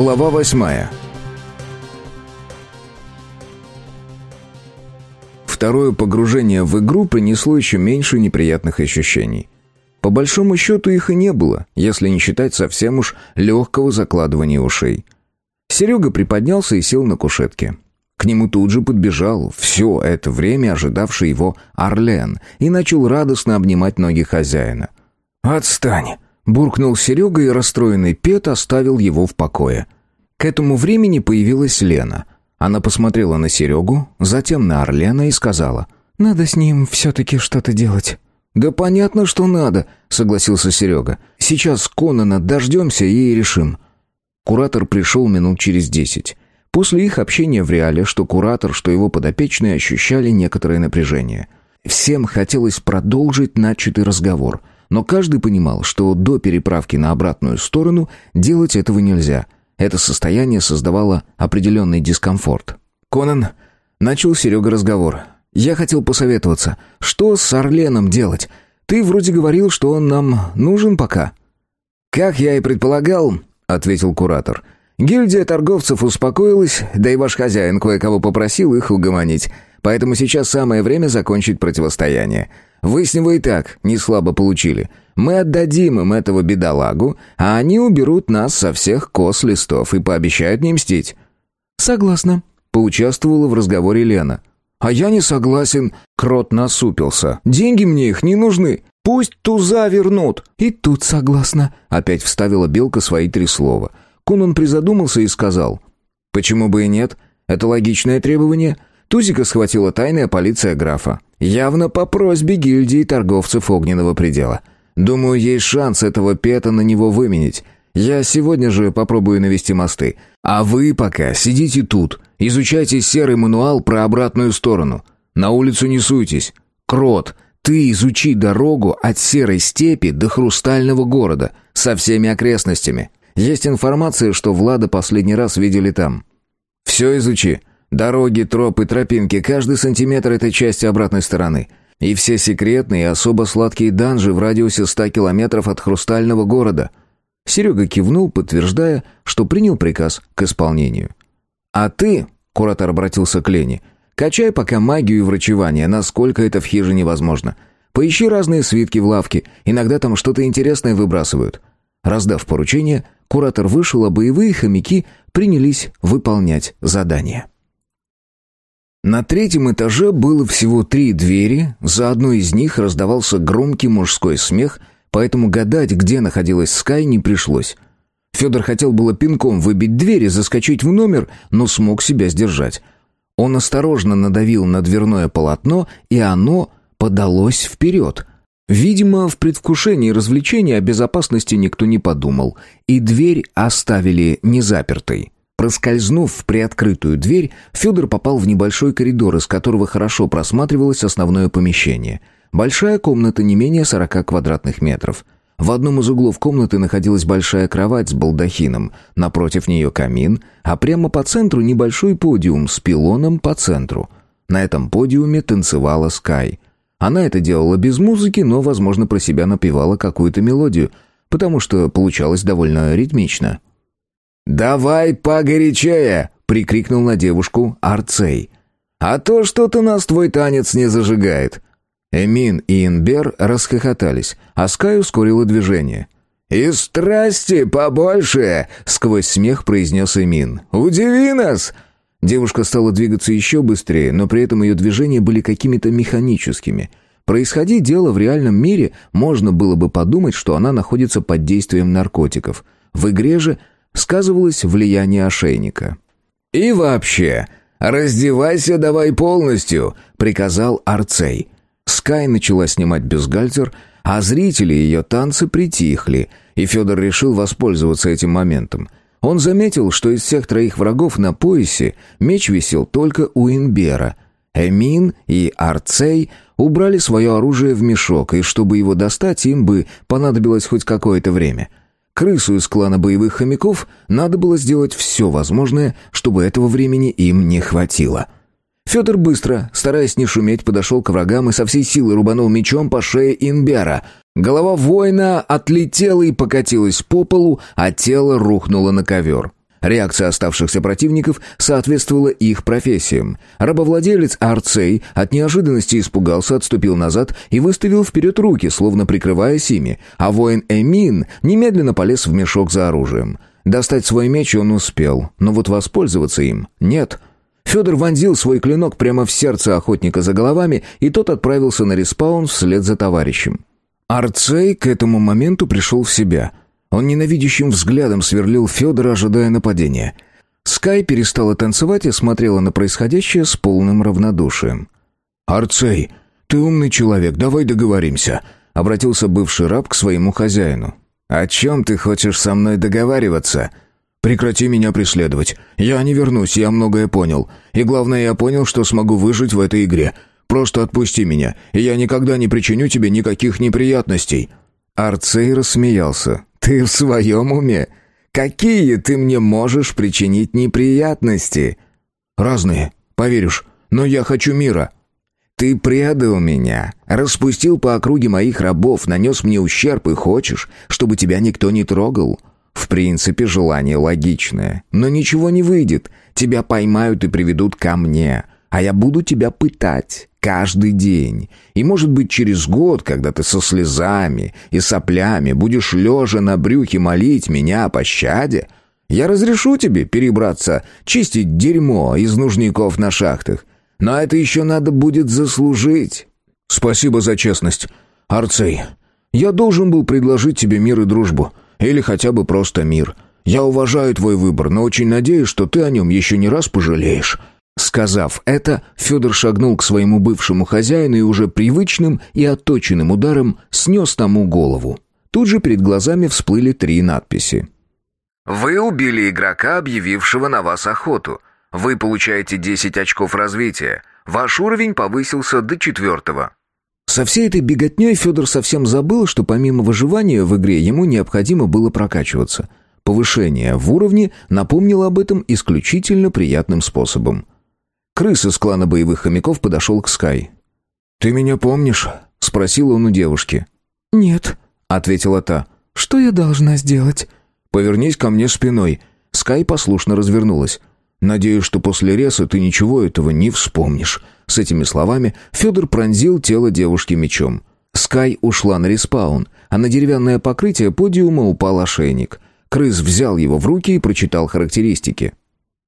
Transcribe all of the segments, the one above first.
Глава восьмая. Второе погружение в игру принесло еще меньше неприятных ощущений. По большому счету их и не было, если не считать совсем уж легкого закладывания ушей. Серега приподнялся и сел на кушетке. К нему тут же подбежал все это время ожидавший его Орлен и начал радостно обнимать ноги хозяина. «Отстань!» Буркнул Серега, и расстроенный Пет оставил его в покое. К этому времени появилась Лена. Она посмотрела на Серегу, затем на Орлена и сказала, «Надо с ним все-таки что-то делать». «Да понятно, что надо», — согласился Серега. «Сейчас Конана дождемся и решим». Куратор пришел минут через десять. После их общения в реале, что куратор, что его подопечные ощущали некоторое напряжение. Всем хотелось продолжить начатый разговор — но каждый понимал, что до переправки на обратную сторону делать этого нельзя. Это состояние создавало определенный дискомфорт. «Конан», — начал Серега разговор, — «я хотел посоветоваться, что с Орленом делать? Ты вроде говорил, что он нам нужен пока». «Как я и предполагал», — ответил куратор, — «гильдия торговцев успокоилась, да и ваш хозяин кое-кого попросил их угомонить». Поэтому сейчас самое время закончить противостояние. Вы с него и так не слабо получили. Мы отдадим им этого бедолагу, а они уберут нас со всех кос листов и пообещают не мстить». «Согласна», — поучаствовала в разговоре Лена. «А я не согласен», — Крот насупился. «Деньги мне их не нужны. Пусть туза вернут». «И тут согласна», — опять вставила Белка свои три слова. Кунан призадумался и сказал. «Почему бы и нет? Это логичное требование. Тузика схватила тайная полиция графа. Явно по просьбе гильдии торговцев огненного предела. Думаю, есть шанс этого Пета на него выменить. Я сегодня же попробую навести мосты. А вы пока сидите тут, изучайте серый мануал про обратную сторону. На улицу не суйтесь. Крот, ты изучи дорогу от серой степи до хрустального города со всеми окрестностями. Есть информация, что Влада последний раз видели там. Все изучи. Дороги, тропы, тропинки, каждый сантиметр этой части обратной стороны. И все секретные и особо сладкие данжи в радиусе ста километров от хрустального города. Серега кивнул, подтверждая, что принял приказ к исполнению. «А ты», — куратор обратился к Лене, — «качай пока магию и врачевание, насколько это в хижине возможно. Поищи разные свитки в лавке, иногда там что-то интересное выбрасывают». Раздав поручение, куратор вышел, а боевые хомяки принялись выполнять задание. На третьем этаже было всего три двери, за одной из них раздавался громкий мужской смех, поэтому гадать, где находилась Скай, не пришлось. Федор хотел было пинком выбить дверь и заскочить в номер, но смог себя сдержать. Он осторожно надавил на дверное полотно, и оно подалось вперед. Видимо, в предвкушении развлечения о безопасности никто не подумал, и дверь оставили незапертой. Проскользнув в приоткрытую дверь, Федор попал в небольшой коридор, из которого хорошо просматривалось основное помещение. Большая комната не менее 40 квадратных метров. В одном из углов комнаты находилась большая кровать с балдахином, напротив нее камин, а прямо по центру небольшой подиум с пилоном по центру. На этом подиуме танцевала Скай. Она это делала без музыки, но, возможно, про себя напевала какую-то мелодию, потому что получалось довольно ритмично. «Давай погорячее!» — прикрикнул на девушку Арцей. «А то что-то нас твой танец не зажигает». Эмин и Инбер расхохотались, а Скай ускорила движение. «И страсти побольше!» — сквозь смех произнес Эмин. «Удиви нас!» Девушка стала двигаться еще быстрее, но при этом ее движения были какими-то механическими. Происходи дело в реальном мире, можно было бы подумать, что она находится под действием наркотиков. В игре же сказывалось влияние ошейника. «И вообще, раздевайся давай полностью», — приказал Арцей. Скай начала снимать бюстгальтер, а зрители ее танцы притихли, и Федор решил воспользоваться этим моментом. Он заметил, что из всех троих врагов на поясе меч висел только у Инбера. Эмин и Арцей убрали свое оружие в мешок, и чтобы его достать, им бы понадобилось хоть какое-то время — Крысу из клана боевых хомяков надо было сделать все возможное, чтобы этого времени им не хватило. Федор быстро, стараясь не шуметь, подошел к врагам и со всей силы рубанул мечом по шее Инбера. Голова воина отлетела и покатилась по полу, а тело рухнуло на ковер. Реакция оставшихся противников соответствовала их профессиям. Рабовладелец Арцей от неожиданности испугался, отступил назад и выставил вперед руки, словно прикрываясь ими, а воин Эмин немедленно полез в мешок за оружием. Достать свой меч он успел, но вот воспользоваться им нет. Федор вонзил свой клинок прямо в сердце охотника за головами, и тот отправился на респаун вслед за товарищем. Арцей к этому моменту пришел в себя. Он ненавидящим взглядом сверлил Федора, ожидая нападения. Скай перестала танцевать и смотрела на происходящее с полным равнодушием. «Арцей, ты умный человек, давай договоримся», — обратился бывший раб к своему хозяину. «О чем ты хочешь со мной договариваться?» «Прекрати меня преследовать. Я не вернусь, я многое понял. И главное, я понял, что смогу выжить в этой игре. Просто отпусти меня, и я никогда не причиню тебе никаких неприятностей». Арцей рассмеялся. «Ты в своем уме? Какие ты мне можешь причинить неприятности?» «Разные, поверишь, но я хочу мира». «Ты предал меня, распустил по округе моих рабов, нанес мне ущерб и хочешь, чтобы тебя никто не трогал?» В принципе, желание логичное. Но ничего не выйдет. Тебя поймают и приведут ко мне. А я буду тебя пытать. Каждый день. И, может быть, через год, когда ты со слезами и соплями будешь лежа на брюхе молить меня о пощаде, я разрешу тебе перебраться, чистить дерьмо из нужников на шахтах. Но это еще надо будет заслужить. Спасибо за честность. Арцей, я должен был предложить тебе мир и дружбу. Или хотя бы просто мир. Я уважаю твой выбор, но очень надеюсь, что ты о нем еще не раз пожалеешь. Сказав это, Федор шагнул к своему бывшему хозяину и уже привычным и отточенным ударом снес тому голову. Тут же перед глазами всплыли три надписи. «Вы убили игрока, объявившего на вас охоту. Вы получаете 10 очков развития. Ваш уровень повысился до четвертого». Со всей этой беготней Федор совсем забыл, что помимо выживания в игре ему необходимо было прокачиваться. Повышение в уровне напомнило об этом исключительно приятным способом. Крыс из клана боевых хомяков подошел к Скай. «Ты меня помнишь?» — спросил он у девушки. «Нет», — ответила та. «Что я должна сделать?» «Повернись ко мне спиной». Скай послушно развернулась. «Надеюсь, что после реса ты ничего этого не вспомнишь». С этими словами Федор пронзил тело девушки мечом. Скай ушла на респаун, а на деревянное покрытие подиума упал ошейник. Крыс взял его в руки и прочитал характеристики.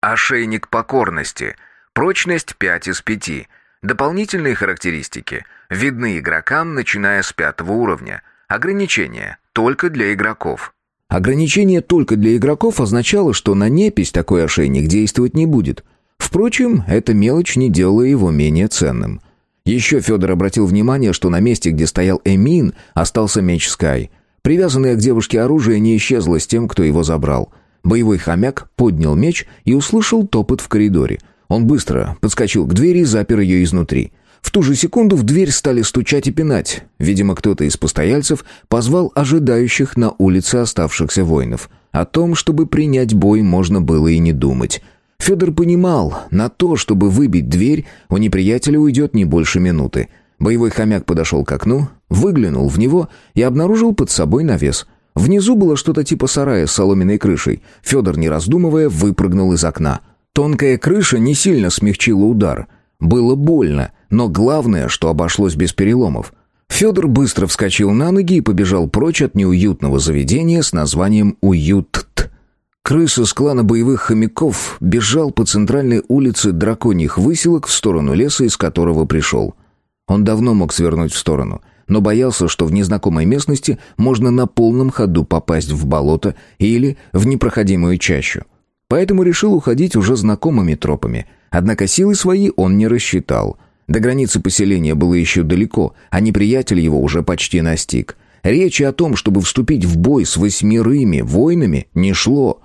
«Ошейник покорности — Прочность 5 из 5. Дополнительные характеристики видны игрокам, начиная с пятого уровня. Ограничения только для игроков. Ограничение только для игроков означало, что на непись такой ошейник действовать не будет. Впрочем, эта мелочь не делала его менее ценным. Еще Федор обратил внимание, что на месте, где стоял Эмин, остался меч Скай. Привязанное к девушке оружие не исчезло с тем, кто его забрал. Боевой хомяк поднял меч и услышал топот в коридоре – он быстро подскочил к двери и запер ее изнутри. В ту же секунду в дверь стали стучать и пинать. Видимо, кто-то из постояльцев позвал ожидающих на улице оставшихся воинов. О том, чтобы принять бой, можно было и не думать. Федор понимал, на то, чтобы выбить дверь, у неприятеля уйдет не больше минуты. Боевой хомяк подошел к окну, выглянул в него и обнаружил под собой навес. Внизу было что-то типа сарая с соломенной крышей. Федор, не раздумывая, выпрыгнул из окна. Тонкая крыша не сильно смягчила удар. Было больно, но главное, что обошлось без переломов. Федор быстро вскочил на ноги и побежал прочь от неуютного заведения с названием «Уют-т». Крыса с клана боевых хомяков бежал по центральной улице драконьих выселок в сторону леса, из которого пришел. Он давно мог свернуть в сторону, но боялся, что в незнакомой местности можно на полном ходу попасть в болото или в непроходимую чащу. Поэтому решил уходить уже знакомыми тропами. Однако силы свои он не рассчитал. До границы поселения было еще далеко, а неприятель его уже почти настиг. Речи о том, чтобы вступить в бой с восьмерыми воинами, не шло.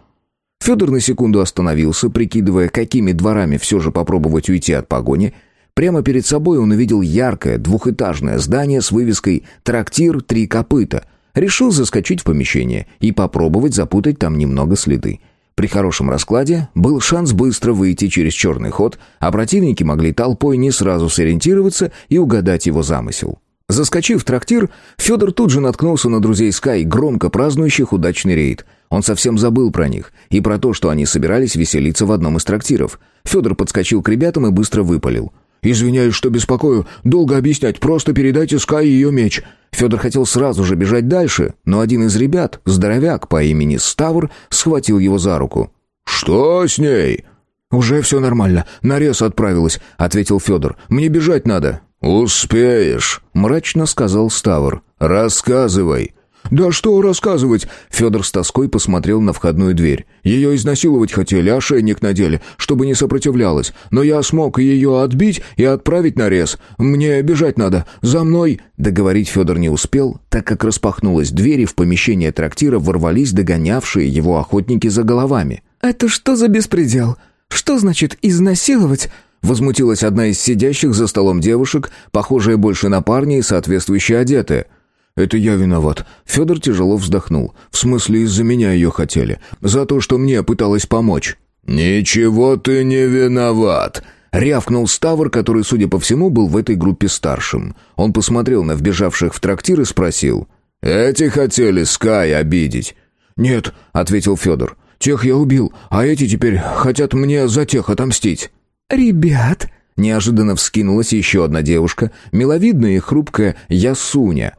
Федор на секунду остановился, прикидывая, какими дворами все же попробовать уйти от погони. Прямо перед собой он увидел яркое двухэтажное здание с вывеской «Трактир Три копыта». Решил заскочить в помещение и попробовать запутать там немного следы. При хорошем раскладе был шанс быстро выйти через черный ход, а противники могли толпой не сразу сориентироваться и угадать его замысел. Заскочив в трактир, Федор тут же наткнулся на друзей Скай, громко празднующих удачный рейд. Он совсем забыл про них и про то, что они собирались веселиться в одном из трактиров. Федор подскочил к ребятам и быстро выпалил. «Извиняюсь, что беспокою. Долго объяснять. Просто передайте Скай ее меч». Федор хотел сразу же бежать дальше, но один из ребят, здоровяк по имени Ставр, схватил его за руку. «Что с ней?» «Уже все нормально. Нарез отправилась», — ответил Федор. «Мне бежать надо». «Успеешь», — мрачно сказал Ставр. «Рассказывай». «Да что рассказывать?» Федор с тоской посмотрел на входную дверь. «Ее изнасиловать хотели, ошейник надели, чтобы не сопротивлялась. Но я смог ее отбить и отправить на рез. Мне бежать надо. За мной...» Договорить Федор не успел, так как распахнулась дверь, и в помещение трактира ворвались догонявшие его охотники за головами. «Это что за беспредел? Что значит «изнасиловать»?» Возмутилась одна из сидящих за столом девушек, похожая больше на парня и соответствующе одетая. «Это я виноват». Федор тяжело вздохнул. «В смысле, из-за меня ее хотели. За то, что мне пыталась помочь». «Ничего ты не виноват», — рявкнул Ставр, который, судя по всему, был в этой группе старшим. Он посмотрел на вбежавших в трактир и спросил. «Эти хотели Скай обидеть?» «Нет», — ответил Федор. «Тех я убил, а эти теперь хотят мне за тех отомстить». «Ребят!» Неожиданно вскинулась еще одна девушка, миловидная и хрупкая Ясуня.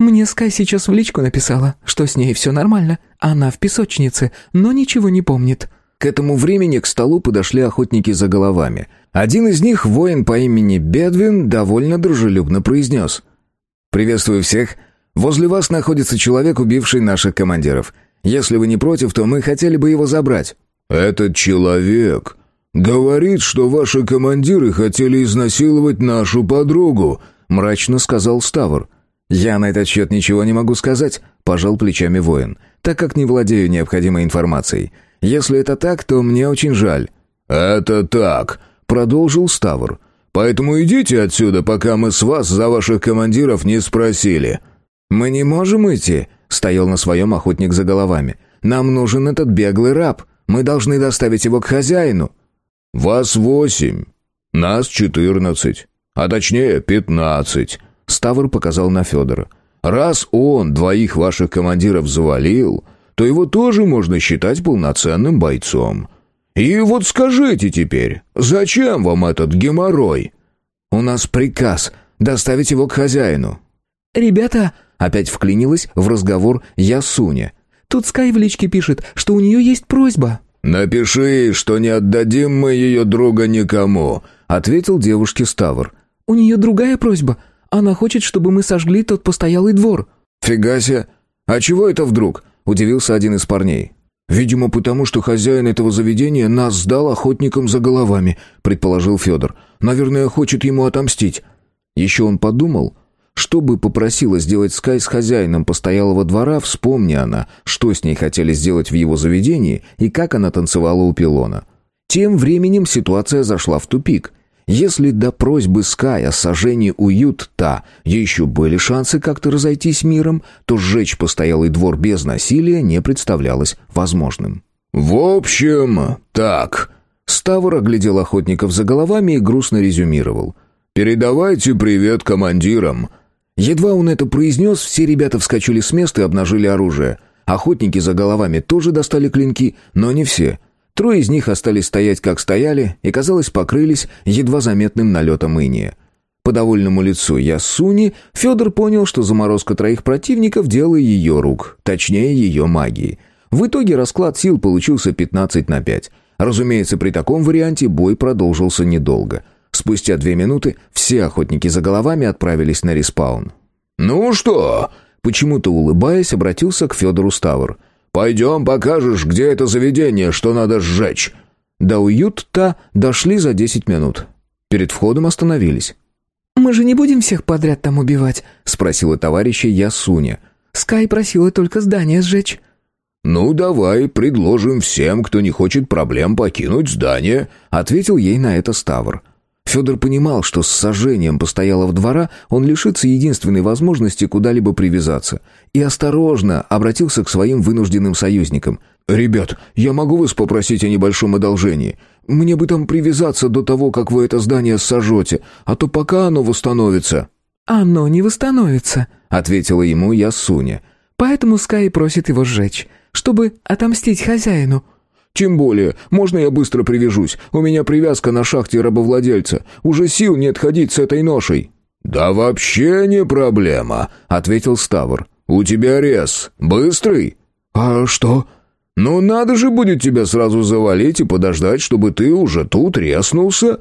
«Мне Скай сейчас в личку написала, что с ней все нормально. Она в песочнице, но ничего не помнит». К этому времени к столу подошли охотники за головами. Один из них, воин по имени Бедвин, довольно дружелюбно произнес. «Приветствую всех. Возле вас находится человек, убивший наших командиров. Если вы не против, то мы хотели бы его забрать». «Этот человек говорит, что ваши командиры хотели изнасиловать нашу подругу», мрачно сказал Ставр. «Я на этот счет ничего не могу сказать», — пожал плечами воин, «так как не владею необходимой информацией. Если это так, то мне очень жаль». «Это так», — продолжил Ставр. «Поэтому идите отсюда, пока мы с вас за ваших командиров не спросили». «Мы не можем идти», — стоял на своем охотник за головами. «Нам нужен этот беглый раб. Мы должны доставить его к хозяину». «Вас восемь, нас четырнадцать, а точнее пятнадцать», — Ставр показал на Федора. «Раз он двоих ваших командиров завалил, то его тоже можно считать полноценным бойцом. И вот скажите теперь, зачем вам этот геморрой?» «У нас приказ доставить его к хозяину». «Ребята...» — опять вклинилась в разговор Ясуня. «Тут Скай в личке пишет, что у нее есть просьба». «Напиши, что не отдадим мы ее друга никому», — ответил девушке Ставр. «У нее другая просьба. Она хочет, чтобы мы сожгли тот постоялый двор». «Фига себе! А чего это вдруг?» — удивился один из парней. «Видимо, потому что хозяин этого заведения нас сдал охотникам за головами», — предположил Федор. «Наверное, хочет ему отомстить». Еще он подумал, что бы попросила сделать Скай с хозяином постоялого двора, вспомни она, что с ней хотели сделать в его заведении и как она танцевала у пилона. Тем временем ситуация зашла в тупик. Если до просьбы Скай о сожжении уют-та еще были шансы как-то разойтись миром, то сжечь постоялый двор без насилия не представлялось возможным. «В общем, так...» Ставр оглядел охотников за головами и грустно резюмировал. «Передавайте привет командирам. Едва он это произнес, все ребята вскочили с места и обнажили оружие. Охотники за головами тоже достали клинки, но не все. Трое из них остались стоять, как стояли, и, казалось, покрылись едва заметным налетом иния. По довольному лицу Ясуни Федор понял, что заморозка троих противников – дело ее рук, точнее, ее магии. В итоге расклад сил получился 15 на 5. Разумеется, при таком варианте бой продолжился недолго – Спустя две минуты все охотники за головами отправились на респаун. «Ну что?» Почему-то улыбаясь, обратился к Федору Ставр. «Пойдем покажешь, где это заведение, что надо сжечь». До уют-то дошли за десять минут. Перед входом остановились. «Мы же не будем всех подряд там убивать?» — спросила товарища Ясуня. «Скай просила только здание сжечь». «Ну, давай предложим всем, кто не хочет проблем покинуть здание», — ответил ей на это Ставр. Федор понимал, что с сожжением постоялого двора он лишится единственной возможности куда-либо привязаться, и осторожно обратился к своим вынужденным союзникам. «Ребят, я могу вас попросить о небольшом одолжении? Мне бы там привязаться до того, как вы это здание сожжете, а то пока оно восстановится». оно не восстановится», — ответила ему Ясуня. «Поэтому Скай просит его сжечь, чтобы отомстить хозяину». «Тем более, можно я быстро привяжусь? У меня привязка на шахте рабовладельца. Уже сил нет ходить с этой ношей». «Да вообще не проблема», — ответил Ставр. «У тебя рез. Быстрый?» «А что?» «Ну, надо же будет тебя сразу завалить и подождать, чтобы ты уже тут резнулся».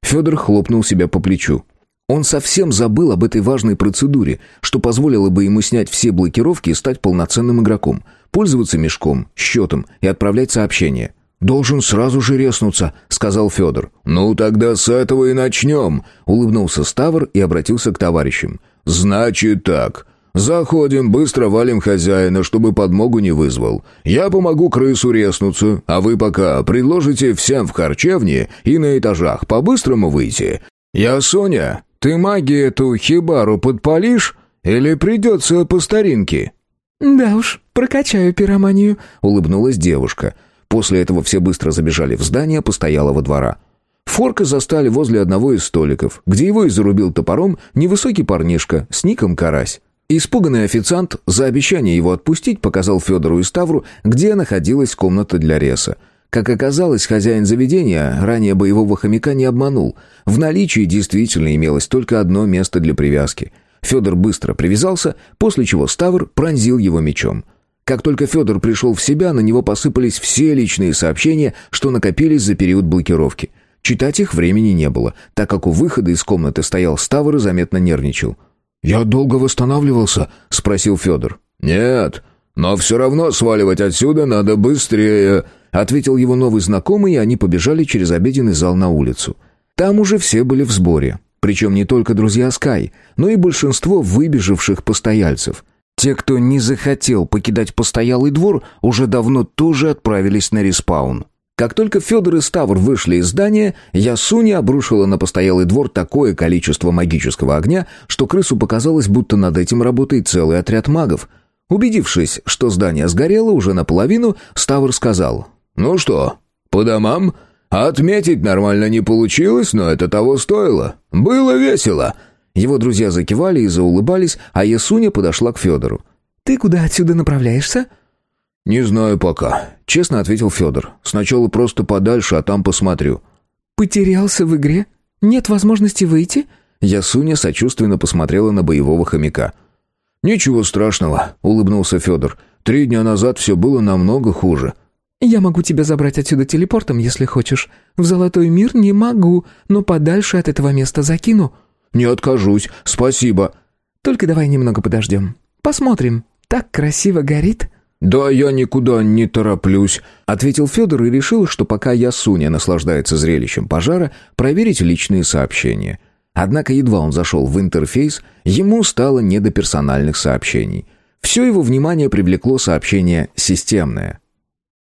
Федор хлопнул себя по плечу. Он совсем забыл об этой важной процедуре, что позволило бы ему снять все блокировки и стать полноценным игроком, пользоваться мешком, счетом и отправлять сообщения. «Должен сразу же резнуться», — сказал Федор. «Ну, тогда с этого и начнем», — улыбнулся Ставр и обратился к товарищам. «Значит так. Заходим, быстро валим хозяина, чтобы подмогу не вызвал. Я помогу крысу резнуться, а вы пока предложите всем в харчевне и на этажах по-быстрому выйти. Я Соня, ты магию эту хибару подпалишь или придется по старинке?» «Да уж, прокачаю пироманию», — улыбнулась девушка. После этого все быстро забежали в здание постоялого двора. Форка застали возле одного из столиков, где его и зарубил топором невысокий парнишка с ником Карась. Испуганный официант за обещание его отпустить показал Федору и Ставру, где находилась комната для реса. Как оказалось, хозяин заведения ранее боевого хомяка не обманул. В наличии действительно имелось только одно место для привязки. Федор быстро привязался, после чего Ставр пронзил его мечом. Как только Федор пришел в себя, на него посыпались все личные сообщения, что накопились за период блокировки. Читать их времени не было, так как у выхода из комнаты стоял Ставр и заметно нервничал. «Я долго восстанавливался?» — спросил Федор. «Нет, но все равно сваливать отсюда надо быстрее», — ответил его новый знакомый, и они побежали через обеденный зал на улицу. Там уже все были в сборе. Причем не только друзья Скай, но и большинство выбежавших постояльцев. Те, кто не захотел покидать постоялый двор, уже давно тоже отправились на респаун. Как только Федор и Ставр вышли из здания, Ясуня обрушила на постоялый двор такое количество магического огня, что крысу показалось, будто над этим работает целый отряд магов. Убедившись, что здание сгорело уже наполовину, Ставр сказал «Ну что, по домам?» Отметить нормально не получилось, но это того стоило. Было весело. Его друзья закивали и заулыбались, а Ясуня подошла к Федору. «Ты куда отсюда направляешься?» «Не знаю пока», — честно ответил Федор. «Сначала просто подальше, а там посмотрю». «Потерялся в игре? Нет возможности выйти?» Ясуня сочувственно посмотрела на боевого хомяка. «Ничего страшного», — улыбнулся Федор. «Три дня назад все было намного хуже». «Я могу тебя забрать отсюда телепортом, если хочешь. В Золотой мир не могу, но подальше от этого места закину». «Не откажусь, спасибо». «Только давай немного подождем. Посмотрим. Так красиво горит». «Да я никуда не тороплюсь», — ответил Федор и решил, что пока Ясуня наслаждается зрелищем пожара, проверить личные сообщения. Однако едва он зашел в интерфейс, ему стало не до персональных сообщений. Все его внимание привлекло сообщение «системное».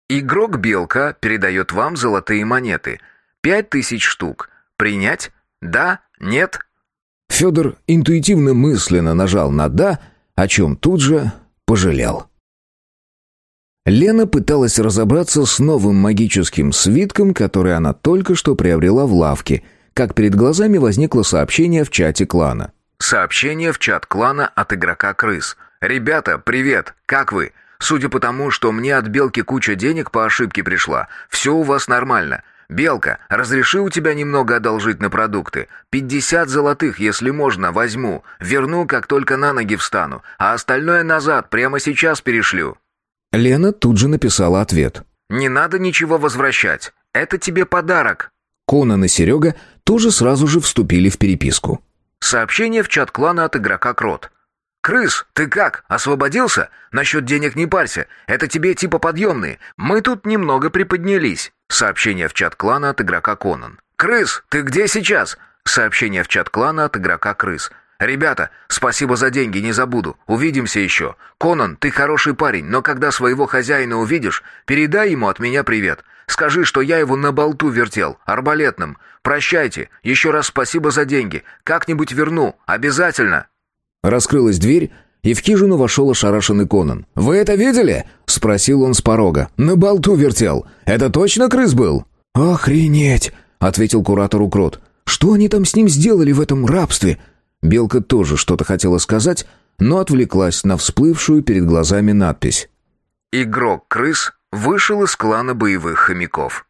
Игрок Белка передает вам золотые монеты. Пять тысяч штук. Принять? Да? Нет? Федор интуитивно мысленно нажал на «да», о чем тут же пожалел. Лена пыталась разобраться с новым магическим свитком, который она только что приобрела в лавке, как перед глазами возникло сообщение в чате клана. Сообщение в чат клана от игрока крыс. «Ребята, привет! Как вы? Судя по тому, что мне от Белки куча денег по ошибке пришла, все у вас нормально. Белка, разреши у тебя немного одолжить на продукты. Пятьдесят золотых, если можно, возьму. Верну, как только на ноги встану, а остальное назад, прямо сейчас перешлю». Лена тут же написала ответ. «Не надо ничего возвращать. Это тебе подарок». Конан и Серега тоже сразу же вступили в переписку. Сообщение в чат клана от игрока Крот. «Крыс, ты как? Освободился? Насчет денег не парься. Это тебе типа подъемные. Мы тут немного приподнялись». Сообщение в чат клана от игрока Конан. «Крыс, ты где сейчас?» Сообщение в чат клана от игрока Крыс. «Ребята, спасибо за деньги, не забуду. Увидимся еще. Конан, ты хороший парень, но когда своего хозяина увидишь, передай ему от меня привет. Скажи, что я его на болту вертел, арбалетным. Прощайте, еще раз спасибо за деньги. Как-нибудь верну, обязательно». Раскрылась дверь, и в хижину вошел ошарашенный Конан. «Вы это видели?» — спросил он с порога. «На болту вертел. Это точно крыс был?» «Охренеть!» — ответил куратору Крот. «Что они там с ним сделали в этом рабстве?» Белка тоже что-то хотела сказать, но отвлеклась на всплывшую перед глазами надпись. Игрок крыс вышел из клана боевых хомяков.